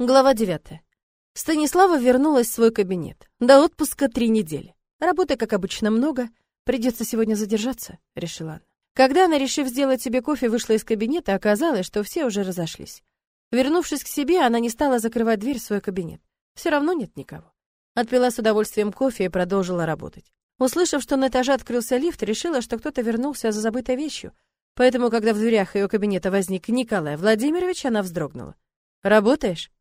Глава 9. Станислава вернулась в свой кабинет. До отпуска три недели. Работы, как обычно, много. Придется сегодня задержаться, решила она. Когда она, решив сделать себе кофе, вышла из кабинета, оказалось, что все уже разошлись. Вернувшись к себе, она не стала закрывать дверь в свой кабинет. Все равно нет никого. Отпила с удовольствием кофе и продолжила работать. Услышав, что на этаже открылся лифт, решила, что кто-то вернулся за забытой вещью. Поэтому, когда в дверях ее кабинета возник Николай Владимирович, она вздрогнула. «Работаешь?»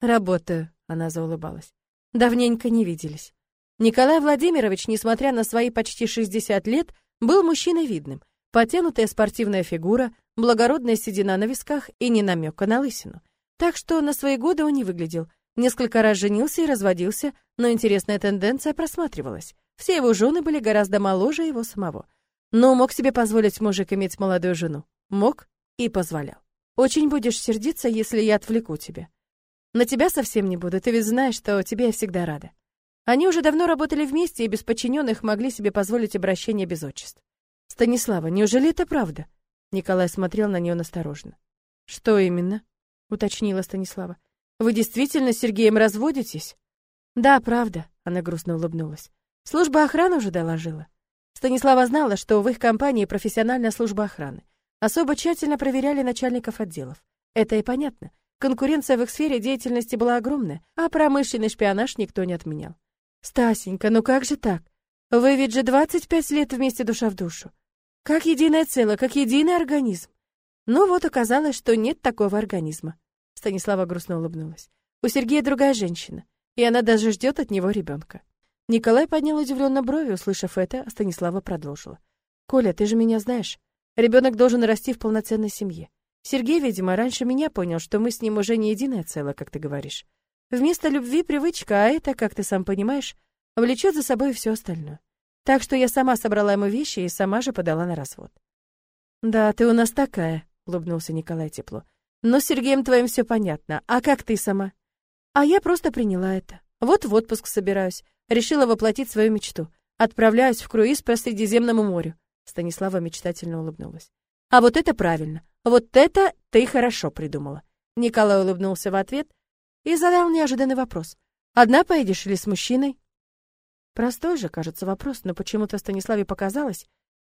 «Работаю», — она заулыбалась. «Давненько не виделись». Николай Владимирович, несмотря на свои почти 60 лет, был мужчиной видным. Потянутая спортивная фигура, благородная седина на висках и не намека на лысину. Так что на свои годы он не выглядел. Несколько раз женился и разводился, но интересная тенденция просматривалась. Все его жены были гораздо моложе его самого. Но мог себе позволить мужик иметь молодую жену. Мог и позволял. «Очень будешь сердиться, если я отвлеку тебя», на тебя совсем не буду, ты ведь знаешь, что тебе я всегда рада. Они уже давно работали вместе и без подчиненных могли себе позволить обращение без отчеств. Станислава, неужели это правда? Николай смотрел на нее настороженно. Что именно? уточнила Станислава. Вы действительно с Сергеем разводитесь? Да, правда, она грустно улыбнулась. Служба охраны уже доложила. Станислава знала, что в их компании профессиональная служба охраны. Особо тщательно проверяли начальников отделов. Это и понятно. Конкуренция в их сфере деятельности была огромная, а промышленный шпионаж никто не отменял. «Стасенька, ну как же так? Вы ведь же 25 лет вместе душа в душу. Как единое целое, как единый организм. Ну вот оказалось, что нет такого организма. Станислава грустно улыбнулась. У Сергея другая женщина, и она даже ждет от него ребенка. Николай поднял удивленно брови, услышав это, а Станислава продолжила. «Коля, ты же меня знаешь. Ребенок должен расти в полноценной семье. Сергей, видимо, раньше меня понял, что мы с ним уже не единое целое, как ты говоришь. Вместо любви привычка, а это, как ты сам понимаешь, влечет за собой все остальное. Так что я сама собрала ему вещи и сама же подала на развод. «Да, ты у нас такая», — улыбнулся Николай тепло. «Но с Сергеем твоим все понятно. А как ты сама?» «А я просто приняла это. Вот в отпуск собираюсь. Решила воплотить свою мечту. Отправляюсь в круиз по Средиземному морю». Станислава мечтательно улыбнулась. «А вот это правильно. Вот это ты хорошо придумала. Николай улыбнулся в ответ и задал неожиданный вопрос. Одна поедешь или с мужчиной? Простой же, кажется, вопрос, но почему-то Станиславе показалось,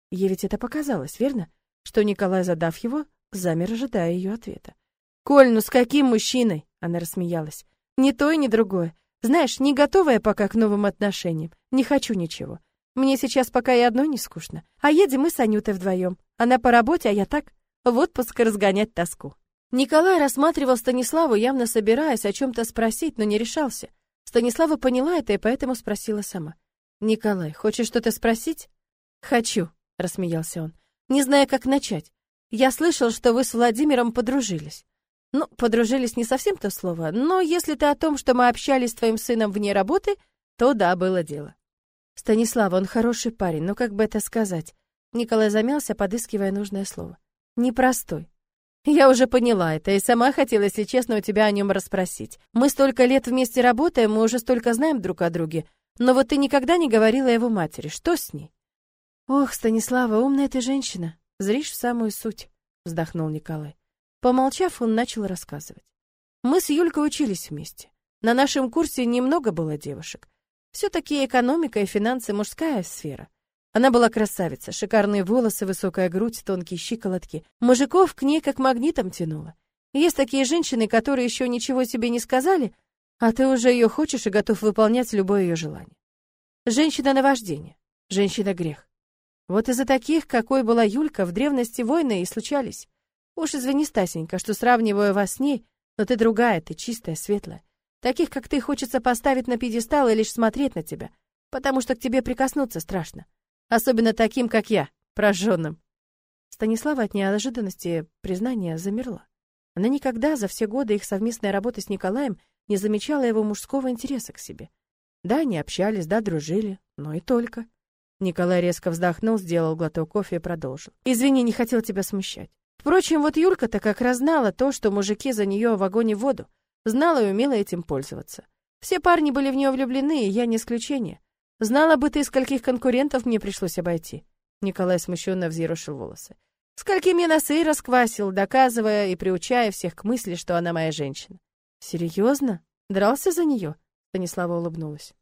ей ведь это показалось, верно? Что Николай, задав его, замер, ожидая ее ответа. «Коль, ну с каким мужчиной?» Она рассмеялась. «Ни то и ни другое. Знаешь, не готовая пока к новым отношениям. Не хочу ничего. Мне сейчас пока и одно не скучно. А едем мы с Анютой вдвоем. Она по работе, а я так в отпуск разгонять тоску. Николай рассматривал Станиславу, явно собираясь о чем-то спросить, но не решался. Станислава поняла это и поэтому спросила сама. «Николай, хочешь что-то спросить?» «Хочу», — рассмеялся он, не зная, как начать. «Я слышал, что вы с Владимиром подружились». «Ну, подружились не совсем то слово, но если ты о том, что мы общались с твоим сыном вне работы, то да, было дело». «Станислав, он хороший парень, но как бы это сказать?» Николай замялся, подыскивая нужное слово непростой. Я уже поняла это и сама хотела, если честно, у тебя о нем расспросить. Мы столько лет вместе работаем, мы уже столько знаем друг о друге. Но вот ты никогда не говорила его матери. Что с ней? Ох, Станислава, умная ты женщина. Зришь в самую суть, вздохнул Николай. Помолчав, он начал рассказывать. Мы с Юлькой учились вместе. На нашем курсе немного было девушек. Все-таки экономика и финансы мужская сфера. Она была красавица, шикарные волосы, высокая грудь, тонкие щиколотки. Мужиков к ней как магнитом тянуло. Есть такие женщины, которые еще ничего себе не сказали, а ты уже ее хочешь и готов выполнять любое ее желание. Женщина на вождение, женщина грех. Вот из-за таких, какой была Юлька, в древности войны и случались. Уж извини, Стасенька, что сравниваю вас с ней, но ты другая, ты чистая, светлая. Таких, как ты, хочется поставить на пьедестал и лишь смотреть на тебя, потому что к тебе прикоснуться страшно. Особенно таким, как я, прожженным. Станислава от неожиданности признания замерла. Она никогда за все годы их совместной работы с Николаем не замечала его мужского интереса к себе. Да, они общались, да, дружили, но и только. Николай резко вздохнул, сделал глоток кофе и продолжил. «Извини, не хотел тебя смущать. Впрочем, вот Юлька-то как раз знала то, что мужики за нее в вагоне воду. Знала и умела этим пользоваться. Все парни были в нее влюблены, и я не исключение. Знала бы ты, скольких конкурентов мне пришлось обойти. Николай смущенно взъерошил волосы. Сколькими носы расквасил, доказывая и приучая всех к мысли, что она моя женщина. Серьезно? Дрался за нее? Станислава улыбнулась.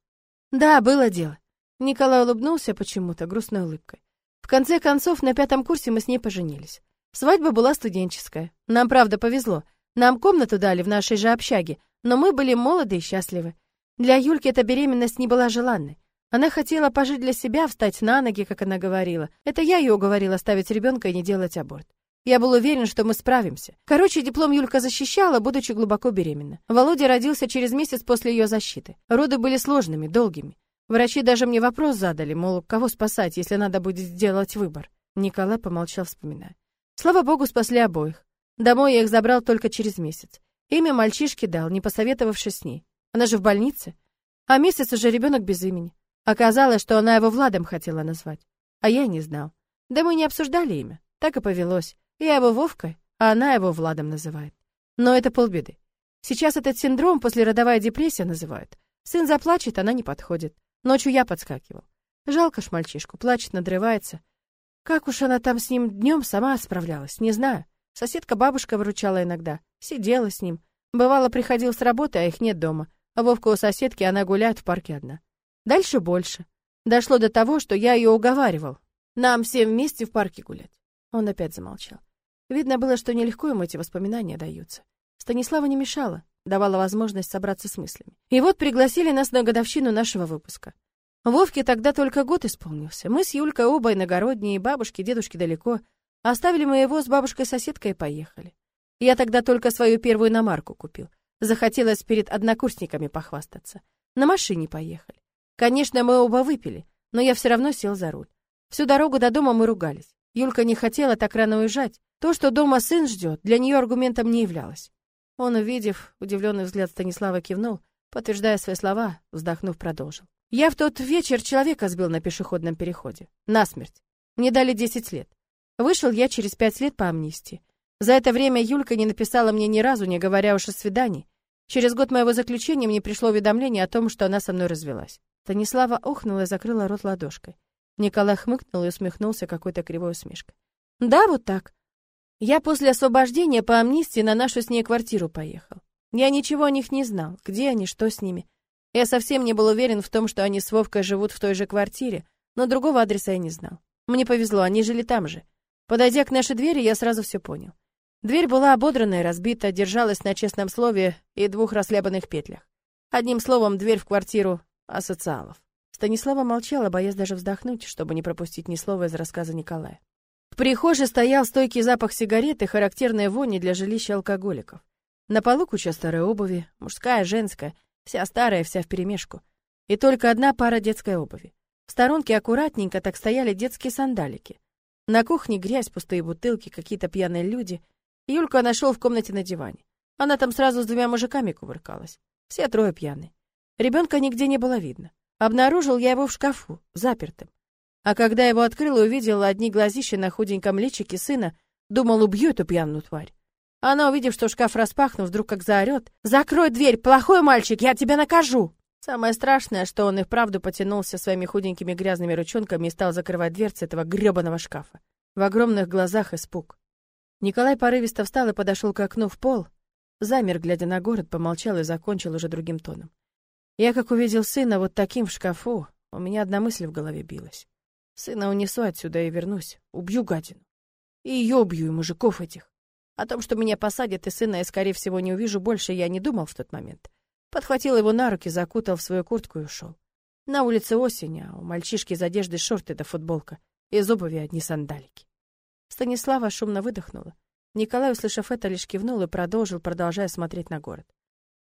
Да, было дело. Николай улыбнулся почему-то грустной улыбкой. В конце концов, на пятом курсе мы с ней поженились. Свадьба была студенческая. Нам, правда, повезло. Нам комнату дали в нашей же общаге, но мы были молоды и счастливы. Для Юльки эта беременность не была желанной. Она хотела пожить для себя, встать на ноги, как она говорила. Это я ее уговорила оставить ребенка и не делать аборт. Я был уверен, что мы справимся. Короче, диплом Юлька защищала, будучи глубоко беременна. Володя родился через месяц после ее защиты. Роды были сложными, долгими. Врачи даже мне вопрос задали, мол, кого спасать, если надо будет сделать выбор. Николай помолчал, вспоминая. Слава богу, спасли обоих. Домой я их забрал только через месяц. Имя мальчишки дал, не посоветовавшись с ней. Она же в больнице. А месяц уже ребенок без имени. Оказалось, что она его Владом хотела назвать. А я не знал. Да мы не обсуждали имя. Так и повелось. Я его Вовкой, а она его Владом называет. Но это полбеды. Сейчас этот синдром послеродовая депрессия называют. Сын заплачет, она не подходит. Ночью я подскакивал. Жалко ж мальчишку, плачет, надрывается. Как уж она там с ним днем сама справлялась, не знаю. Соседка-бабушка выручала иногда, сидела с ним. Бывало, приходил с работы, а их нет дома. А Вовка у соседки, она гуляет в парке одна. Дальше больше. Дошло до того, что я ее уговаривал. Нам всем вместе в парке гулять. Он опять замолчал. Видно было, что нелегко ему эти воспоминания даются. Станислава не мешала, давала возможность собраться с мыслями. И вот пригласили нас на годовщину нашего выпуска. Вовке тогда только год исполнился. Мы с Юлькой оба иногородние, бабушки, дедушки далеко. Оставили мы его с бабушкой-соседкой и поехали. Я тогда только свою первую иномарку купил. Захотелось перед однокурсниками похвастаться. На машине поехали. Конечно, мы оба выпили, но я все равно сел за руль. Всю дорогу до дома мы ругались. Юлька не хотела так рано уезжать, то, что дома сын ждет, для нее аргументом не являлось. Он, увидев удивленный взгляд Станислава, кивнул, подтверждая свои слова, вздохнув, продолжил. «Я в тот вечер человека сбил на пешеходном переходе. Насмерть. Мне дали 10 лет. Вышел я через пять лет по амнистии. За это время Юлька не написала мне ни разу, не говоря уж о свидании. Через год моего заключения мне пришло уведомление о том, что она со мной развелась. Станислава охнула и закрыла рот ладошкой. Николай хмыкнул и усмехнулся какой-то кривой усмешкой. «Да, вот так. Я после освобождения по амнистии на нашу с ней квартиру поехал. Я ничего о них не знал, где они, что с ними. Я совсем не был уверен в том, что они с Вовкой живут в той же квартире, но другого адреса я не знал. Мне повезло, они жили там же. Подойдя к нашей двери, я сразу все понял. Дверь была ободрана и разбита, держалась на честном слове и двух расхлябанных петлях. Одним словом, дверь в квартиру асоциалов. Станислава молчала, боясь даже вздохнуть, чтобы не пропустить ни слова из рассказа Николая. В прихожей стоял стойкий запах сигарет и характерная вони для жилища алкоголиков. На полу куча старой обуви, мужская, женская, вся старая, вся вперемешку. И только одна пара детской обуви. В сторонке аккуратненько так стояли детские сандалики. На кухне грязь, пустые бутылки, какие-то пьяные люди. Юлька нашел в комнате на диване. Она там сразу с двумя мужиками кувыркалась. Все трое пьяные. Ребенка нигде не было видно. Обнаружил я его в шкафу, запертым. А когда его открыл и увидел одни глазища на худеньком личике сына, думал, убью эту пьяную тварь. Она, увидев, что шкаф распахнут, вдруг как заорет. «Закрой дверь, плохой мальчик, я тебя накажу!» Самое страшное, что он и вправду потянулся своими худенькими грязными ручонками и стал закрывать дверцы этого грёбаного шкафа. В огромных глазах испуг. Николай порывисто встал и подошел к окну в пол. Замер, глядя на город, помолчал и закончил уже другим тоном. Я, как увидел сына вот таким в шкафу, у меня одна мысль в голове билась. Сына унесу отсюда и вернусь. Убью гадину. И ее убью, и мужиков этих. О том, что меня посадят, и сына я, скорее всего, не увижу больше, я не думал в тот момент. Подхватил его на руки, закутал в свою куртку и ушел. На улице осень, а у мальчишки из одежды шорты да футболка. Из обуви одни сандалики. Станислава шумно выдохнула. Николай, услышав это, лишь кивнул и продолжил, продолжая смотреть на город.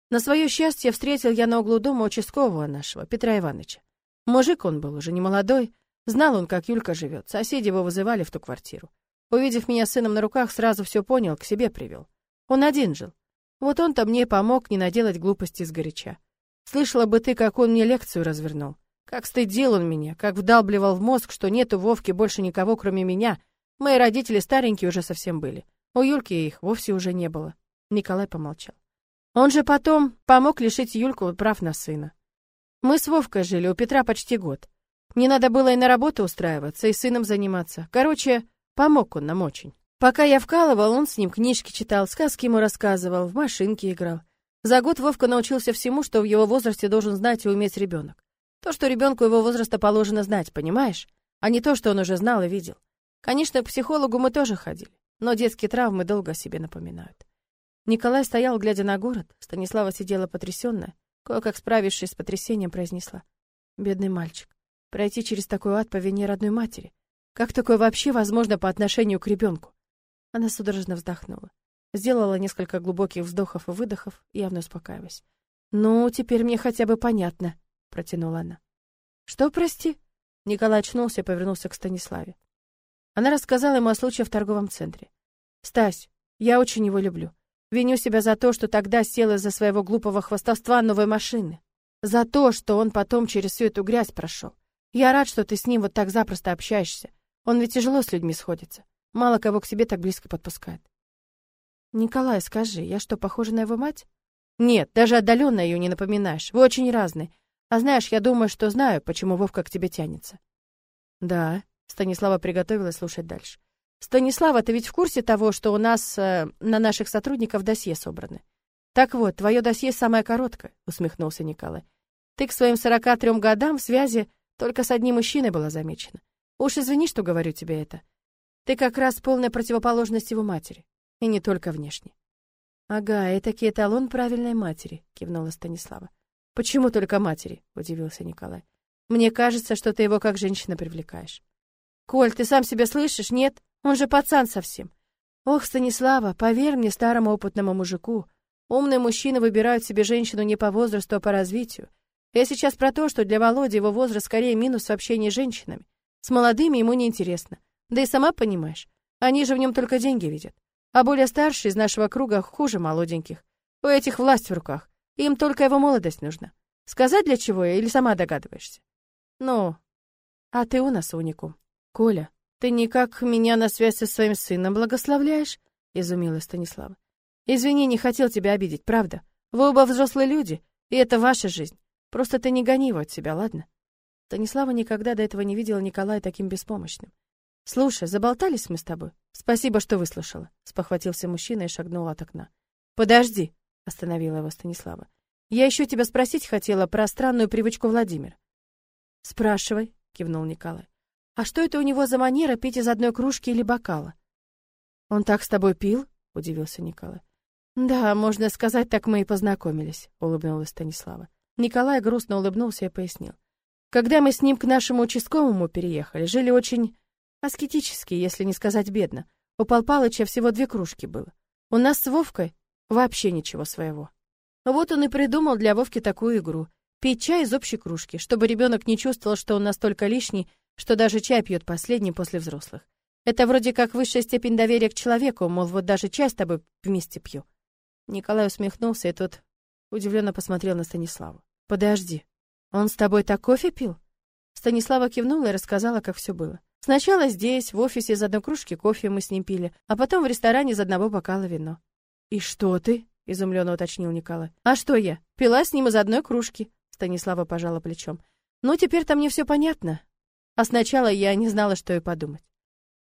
На свое счастье встретил я на углу дома участкового нашего, Петра Ивановича. Мужик он был уже не молодой, Знал он, как Юлька живет. Соседи его вызывали в ту квартиру. Увидев меня с сыном на руках, сразу все понял, к себе привел. Он один жил. Вот он-то мне помог не наделать глупости сгоряча. Слышала бы ты, как он мне лекцию развернул. Как стыдил он меня, как вдалбливал в мозг, что нету Вовки больше никого, кроме меня. Мои родители старенькие уже совсем были. У Юльки их вовсе уже не было. Николай помолчал. Он же потом помог лишить Юльку прав на сына. Мы с Вовкой жили у Петра почти год. Мне надо было и на работу устраиваться, и сыном заниматься. Короче, помог он нам очень. Пока я вкалывал, он с ним книжки читал, сказки ему рассказывал, в машинке играл. За год Вовка научился всему, что в его возрасте должен знать и уметь ребенок. То, что ребенку его возраста положено знать, понимаешь? А не то, что он уже знал и видел. Конечно, к психологу мы тоже ходили, но детские травмы долго о себе напоминают. Николай стоял, глядя на город. Станислава сидела потрясённая, кое-как справившись с потрясением, произнесла. «Бедный мальчик. Пройти через такой ад по вине родной матери. Как такое вообще возможно по отношению к ребенку? Она судорожно вздохнула. Сделала несколько глубоких вздохов и выдохов, явно успокаиваясь. «Ну, теперь мне хотя бы понятно», — протянула она. «Что, прости?» Николай очнулся и повернулся к Станиславе. Она рассказала ему о случае в торговом центре. «Стась, я очень его люблю. Виню себя за то, что тогда села из-за своего глупого хвастовства новой машины. За то, что он потом через всю эту грязь прошел. Я рад, что ты с ним вот так запросто общаешься. Он ведь тяжело с людьми сходится. Мало кого к себе так близко подпускает. Николай, скажи, я что, похожа на его мать? Нет, даже отдаленно ее не напоминаешь. Вы очень разные. А знаешь, я думаю, что знаю, почему Вовка к тебе тянется. Да, Станислава приготовилась слушать дальше. Станислава, ты ведь в курсе того, что у нас э, на наших сотрудников досье собраны? Так вот, твое досье самое короткое, усмехнулся Николай. Ты к своим 43 годам в связи только с одним мужчиной была замечена. Уж извини, что говорю тебе это. Ты как раз полная противоположность его матери. И не только внешне. Ага, таки эталон правильной матери, кивнула Станислава. Почему только матери? удивился Николай. Мне кажется, что ты его как женщина привлекаешь. Коль, ты сам себя слышишь? Нет? Он же пацан совсем. Ох, Станислава, поверь мне, старому опытному мужику, умные мужчины выбирают себе женщину не по возрасту, а по развитию. Я сейчас про то, что для Володи его возраст скорее минус в общении с женщинами. С молодыми ему неинтересно. Да и сама понимаешь, они же в нем только деньги видят. А более старшие из нашего круга хуже молоденьких. У этих власть в руках. Им только его молодость нужна. Сказать для чего или сама догадываешься? Ну, а ты у нас уникум. Коля, ты никак меня на связь со своим сыном благословляешь? Изумилась Станислава. Извини, не хотел тебя обидеть, правда. Вы оба взрослые люди, и это ваша жизнь. Просто ты не гони его от себя, ладно? Станислава никогда до этого не видела Николая таким беспомощным. Слушай, заболтались мы с тобой. Спасибо, что выслушала, спохватился мужчина и шагнул от окна. Подожди, остановила его Станислава. Я еще тебя спросить хотела про странную привычку Владимира. Спрашивай, кивнул Николай. А что это у него за манера пить из одной кружки или бокала? Он так с тобой пил? удивился Николай. Да, можно сказать, так мы и познакомились, улыбнулась Станислава. Николай грустно улыбнулся и пояснил. Когда мы с ним к нашему участковому переехали, жили очень аскетически, если не сказать бедно. У Пал всего две кружки было. У нас с Вовкой вообще ничего своего. Вот он и придумал для Вовки такую игру. Пить чай из общей кружки, чтобы ребенок не чувствовал, что он настолько лишний, что даже чай пьет последний после взрослых. Это вроде как высшая степень доверия к человеку, мол, вот даже чай с тобой вместе пью. Николай усмехнулся, и тот удивленно посмотрел на Станиславу. Подожди, он с тобой так кофе пил? Станислава кивнула и рассказала, как все было. Сначала здесь, в офисе, из одной кружки кофе мы с ним пили, а потом в ресторане из одного бокала вино. И что ты? изумленно уточнил Николай. А что я? Пила с ним из одной кружки. Станислава пожала плечом. Ну, теперь-то мне все понятно. А сначала я не знала, что и подумать.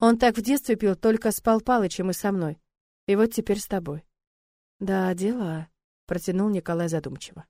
Он так в детстве пил только с Пал и со мной. И вот теперь с тобой. Да, дела, протянул Николай задумчиво.